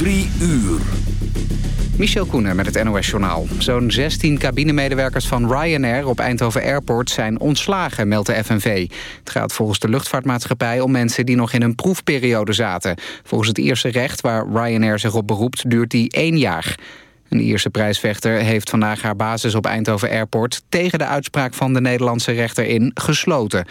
Drie uur. Michel Koenen met het NOS-journaal. Zo'n 16 cabinemedewerkers van Ryanair op Eindhoven Airport zijn ontslagen, meldt de FNV. Het gaat volgens de luchtvaartmaatschappij om mensen die nog in een proefperiode zaten. Volgens het Ierse recht, waar Ryanair zich op beroept, duurt die één jaar. Een Ierse prijsvechter heeft vandaag haar basis op Eindhoven Airport... tegen de uitspraak van de Nederlandse rechter in gesloten.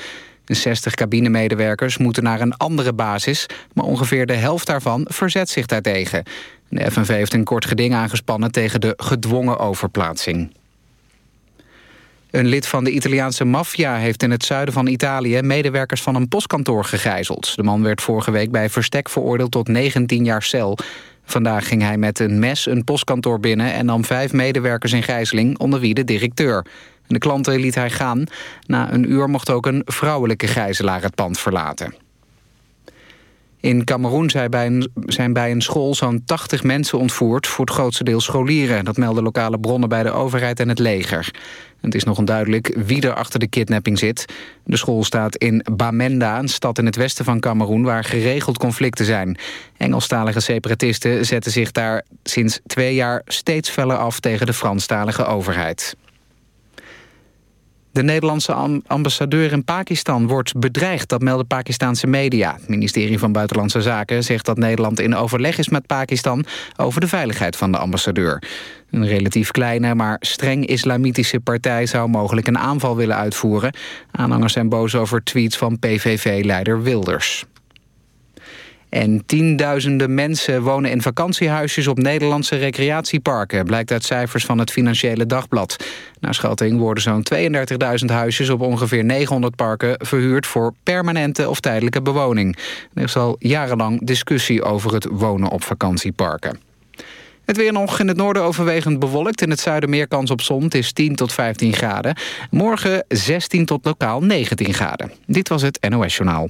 De 60 cabinemedewerkers moeten naar een andere basis... maar ongeveer de helft daarvan verzet zich daartegen. De FNV heeft een kort geding aangespannen tegen de gedwongen overplaatsing. Een lid van de Italiaanse maffia heeft in het zuiden van Italië... medewerkers van een postkantoor gegijzeld. De man werd vorige week bij verstek veroordeeld tot 19 jaar cel. Vandaag ging hij met een mes een postkantoor binnen... en nam vijf medewerkers in gijzeling, onder wie de directeur. De klanten liet hij gaan. Na een uur mocht ook een vrouwelijke gijzelaar het pand verlaten. In Cameroen zijn bij een, school zo'n 80 mensen ontvoerd... voor het grootste deel scholieren. Dat melden lokale bronnen bij de overheid en het leger. Het is nog onduidelijk wie er achter de kidnapping zit. De school staat in Bamenda, een stad in het westen van Cameroen... waar geregeld conflicten zijn. Engelstalige separatisten zetten zich daar sinds twee jaar... steeds feller af tegen de Franstalige overheid. De Nederlandse ambassadeur in Pakistan wordt bedreigd, dat melden Pakistanse media. Het ministerie van Buitenlandse Zaken zegt dat Nederland in overleg is met Pakistan over de veiligheid van de ambassadeur. Een relatief kleine, maar streng islamitische partij zou mogelijk een aanval willen uitvoeren. Aanhangers zijn boos over tweets van PVV-leider Wilders. En tienduizenden mensen wonen in vakantiehuisjes op Nederlandse recreatieparken... blijkt uit cijfers van het Financiële Dagblad. Naar schatting worden zo'n 32.000 huisjes op ongeveer 900 parken... verhuurd voor permanente of tijdelijke bewoning. Er is al jarenlang discussie over het wonen op vakantieparken. Het weer nog in het noorden overwegend bewolkt. In het zuiden meer kans op zon. Het is 10 tot 15 graden. Morgen 16 tot lokaal 19 graden. Dit was het NOS Journaal.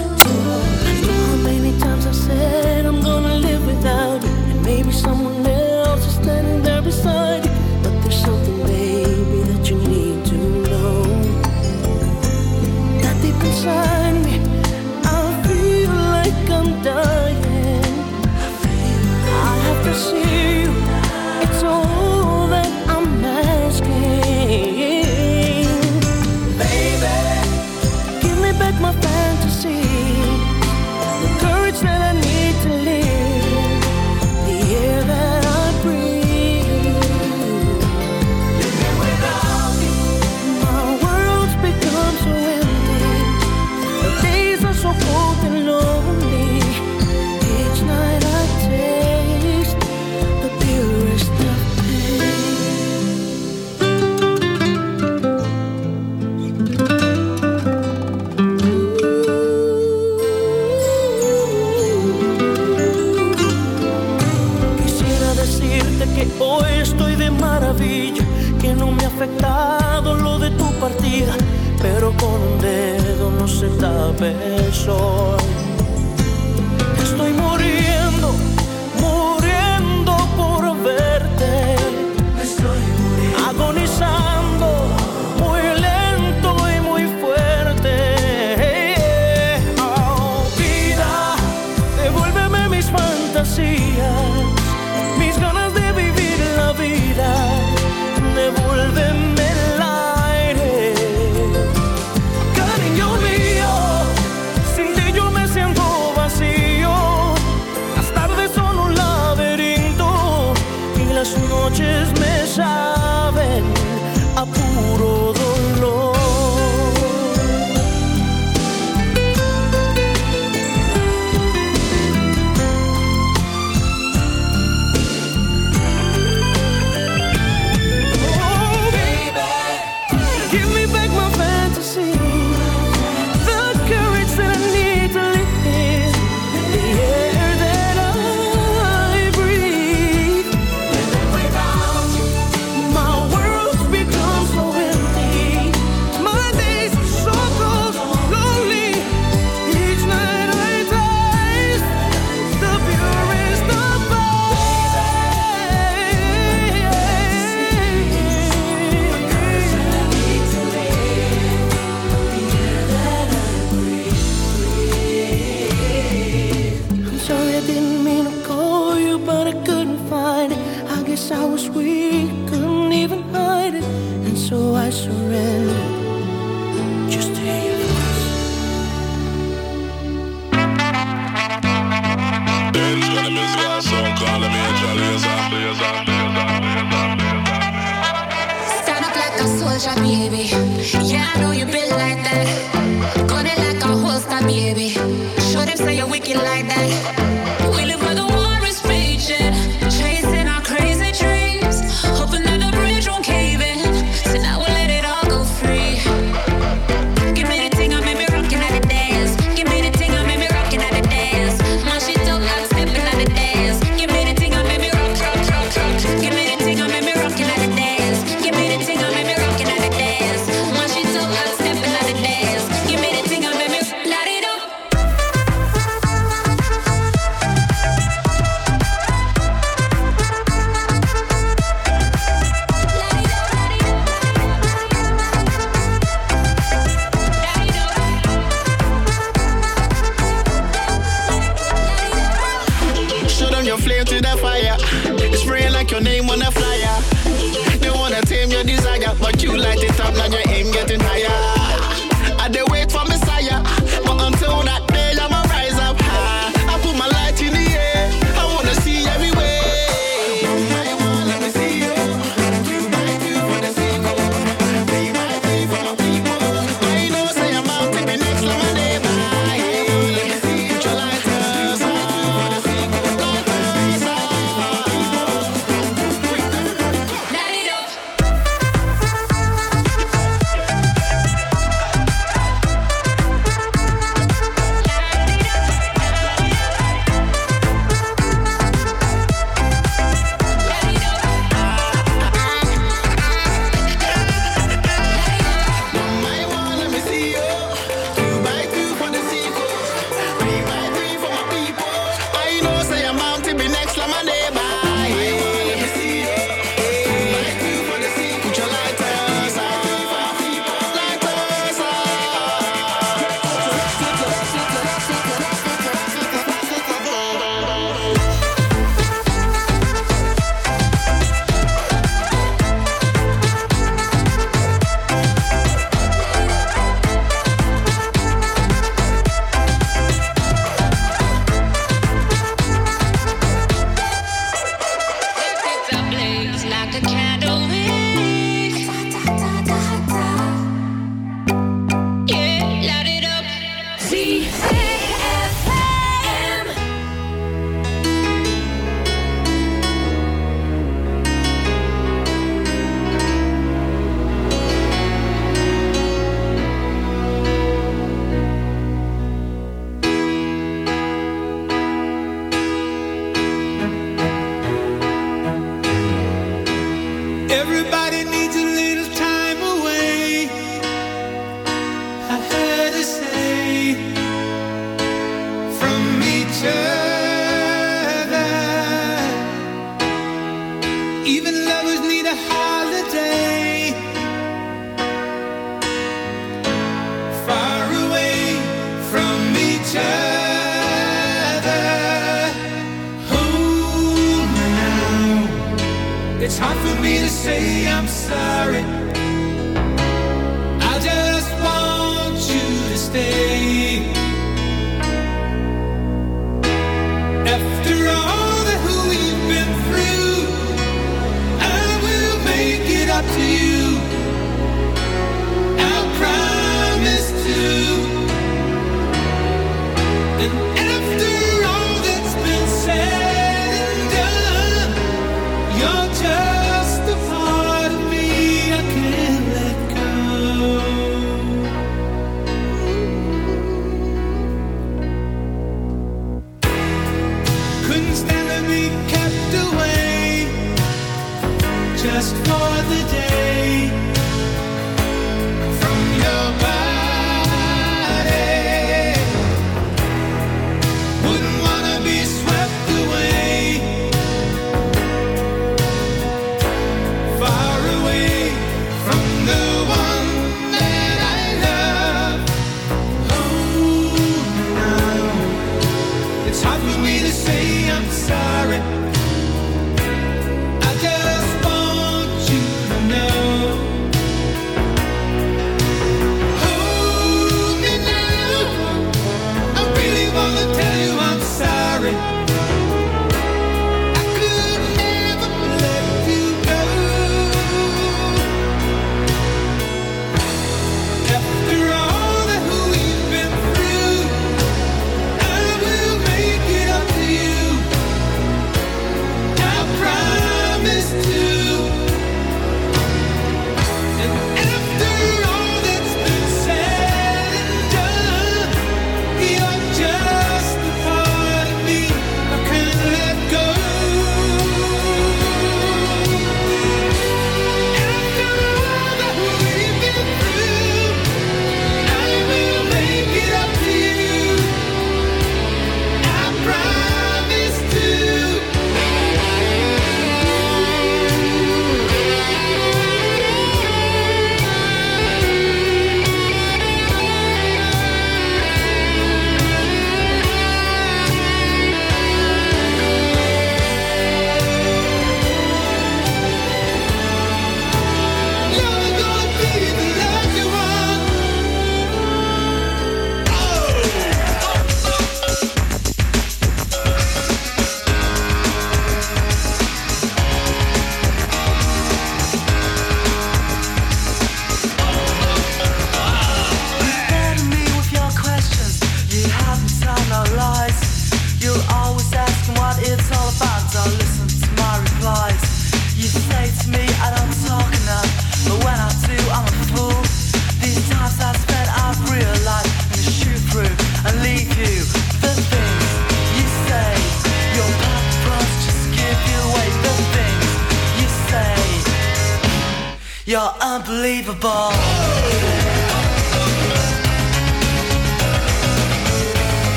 con un dedo no se tape el sol. Estoy muriendo. like that.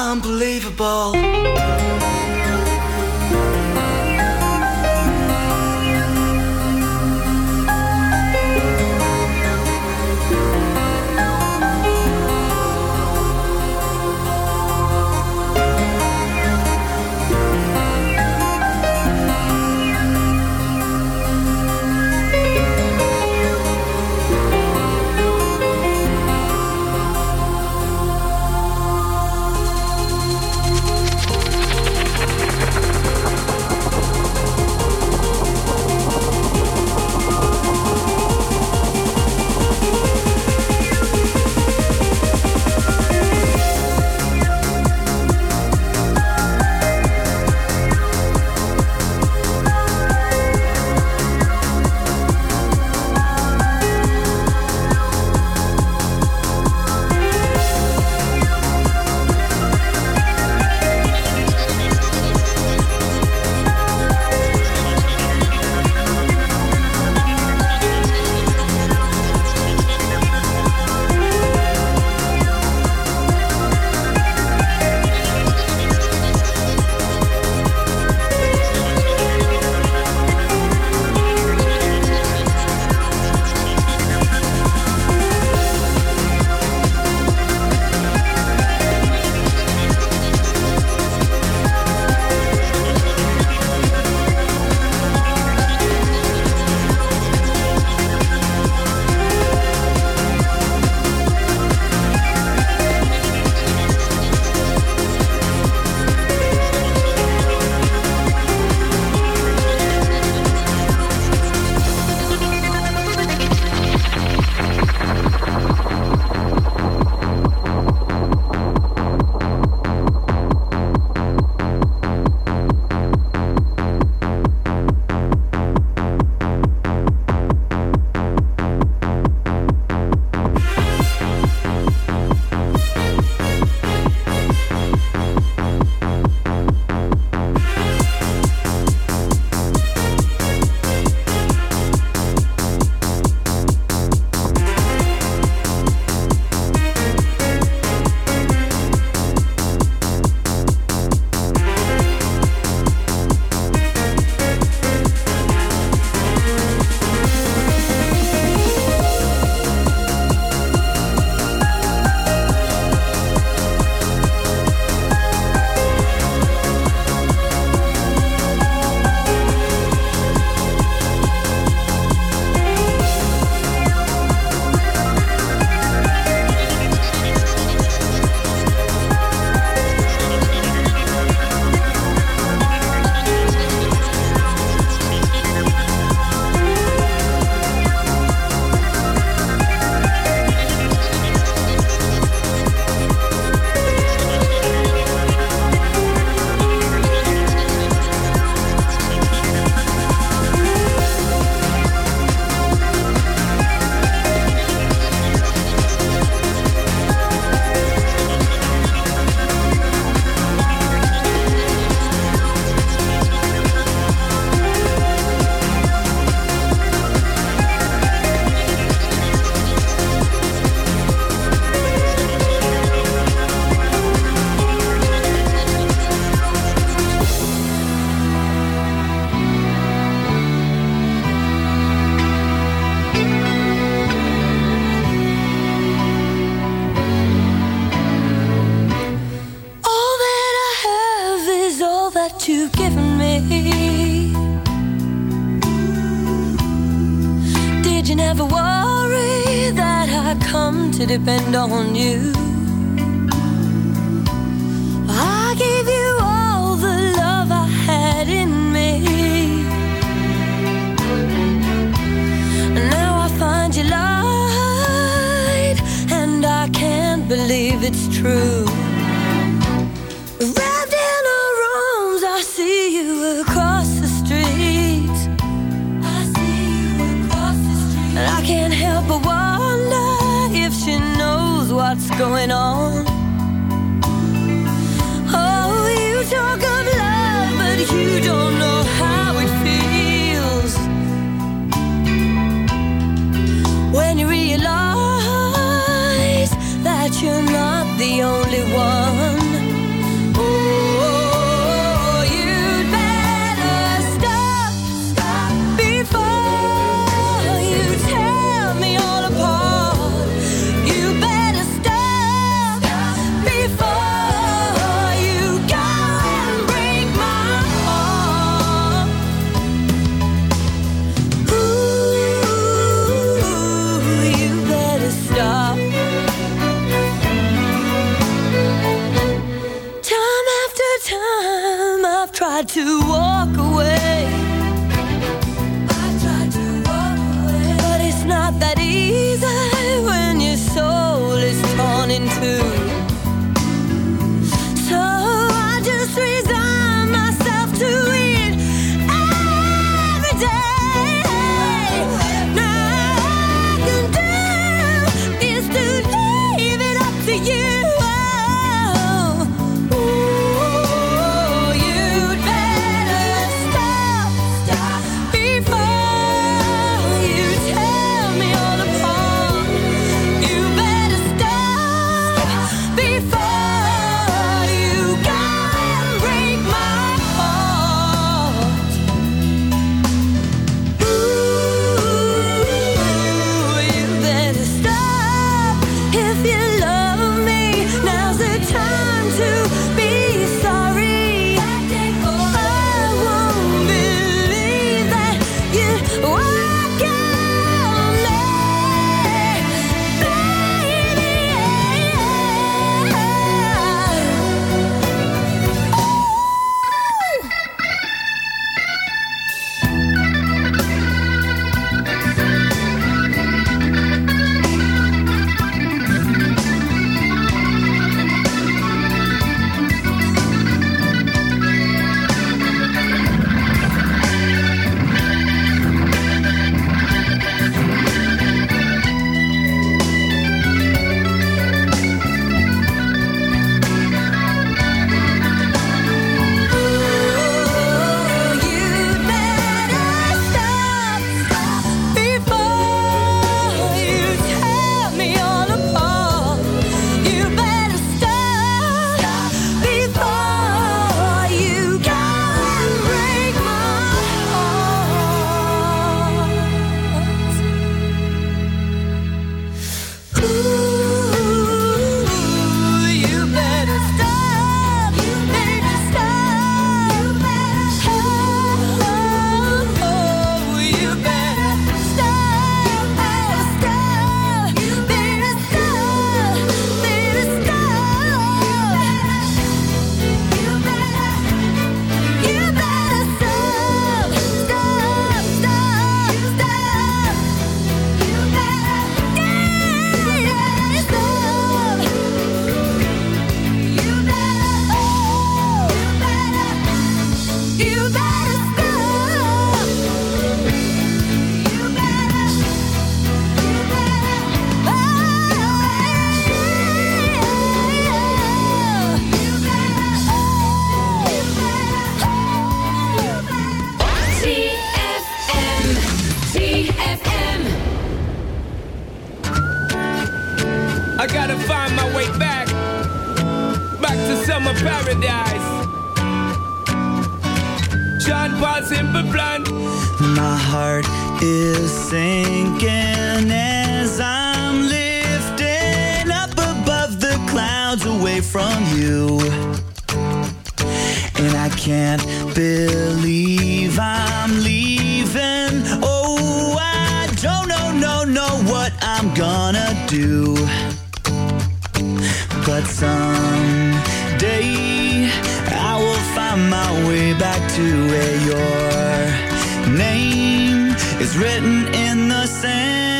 Unbelievable. what I'm gonna do. But someday I will find my way back to where your name is written in the sand.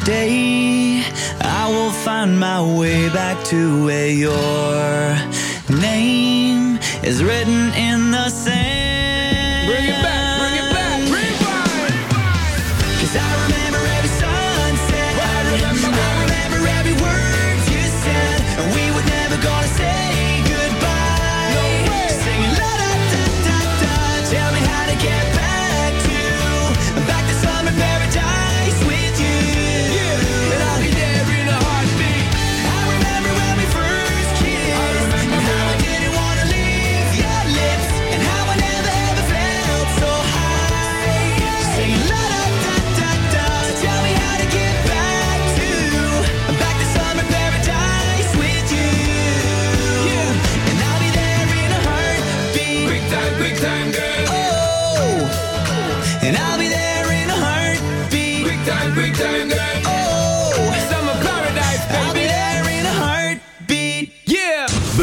Someday I will find my way back to where your name is written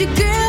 you, girl.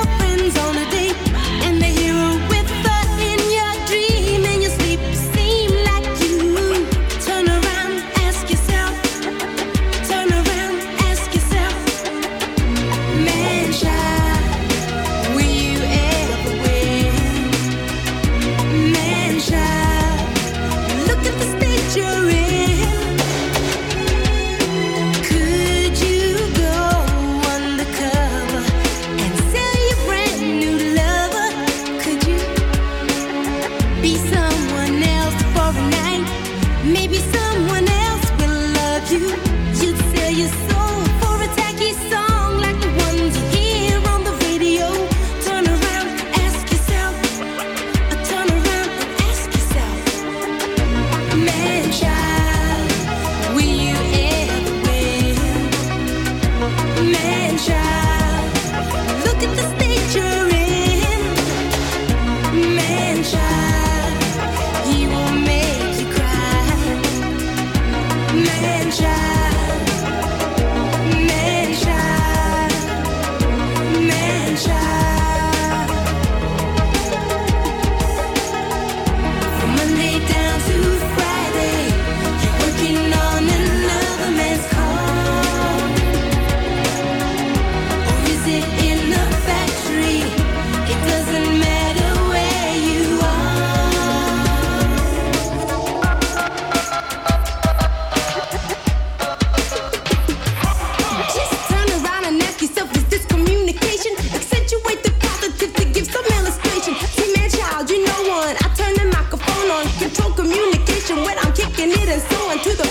to the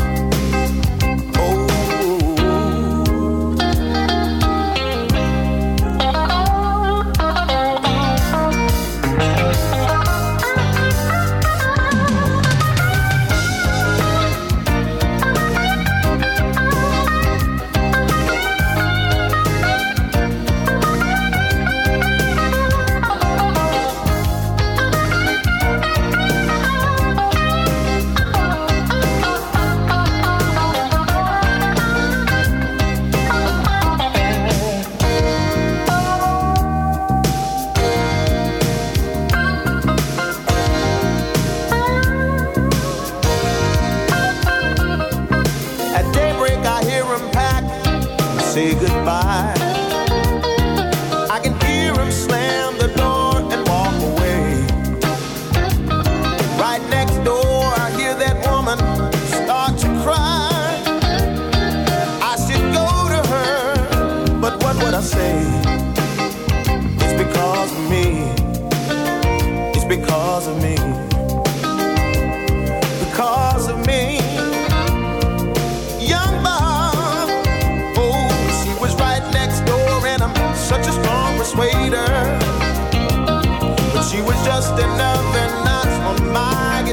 say goodbye.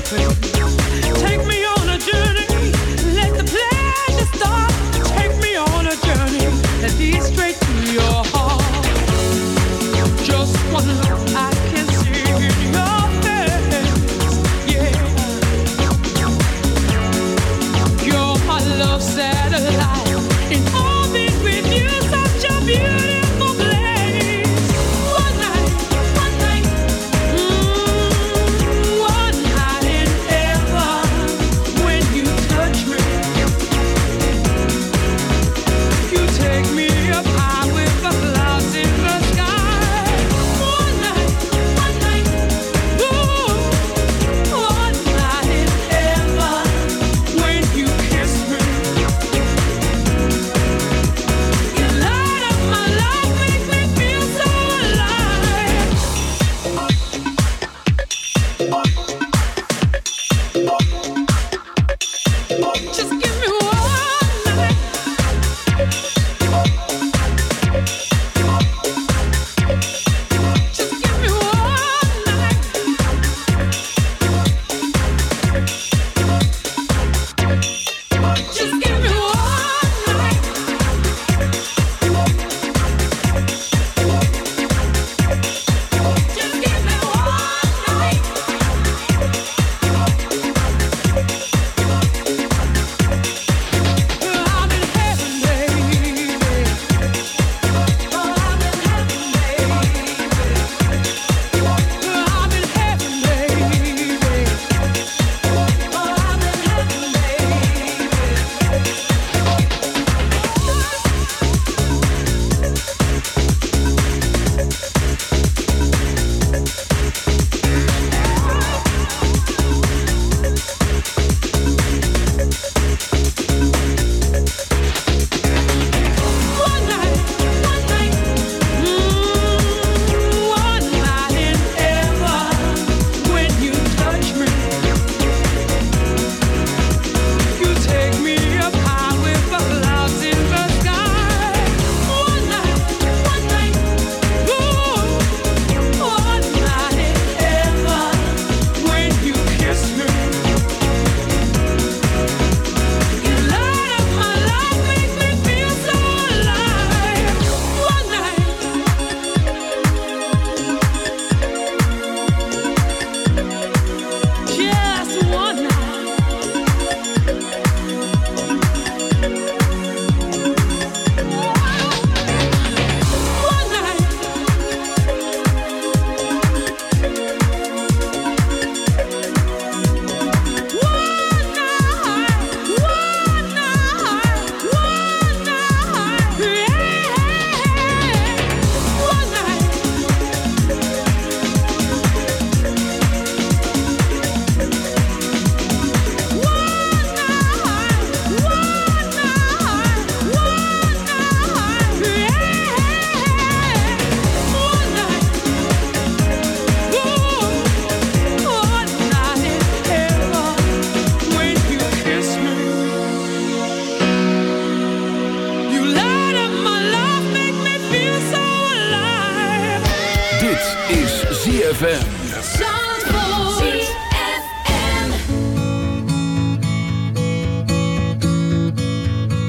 Wash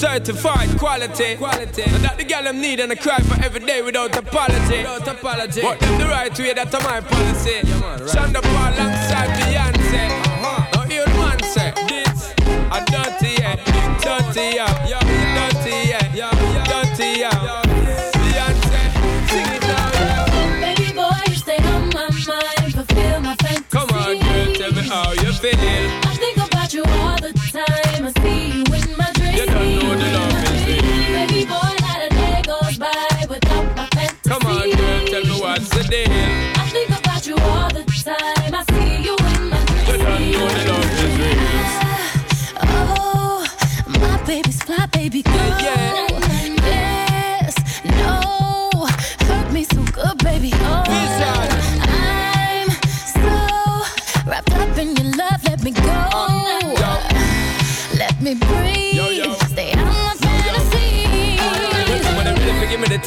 Certified quality. quality. And that the girl them need and I cry for every day without apology. Without apology. But them the right way, that's my policy. Yeah, man, right. Sean da Paul alongside Beyonce. Uh-huh. Now hear the man say, this a dirty yeah, big dirty yeah, yeah, dirty yeah, yeah, dirty yeah. Beyonce, sing it now, yeah. Baby boy, you stay on my mind, fulfill my fantasy. Come on, girl, tell me how you feel. Me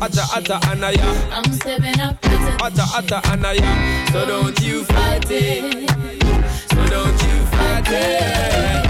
atta atta anaya. I'm stepping up, atta atta anaya. So don't you fight it, so don't you fight it.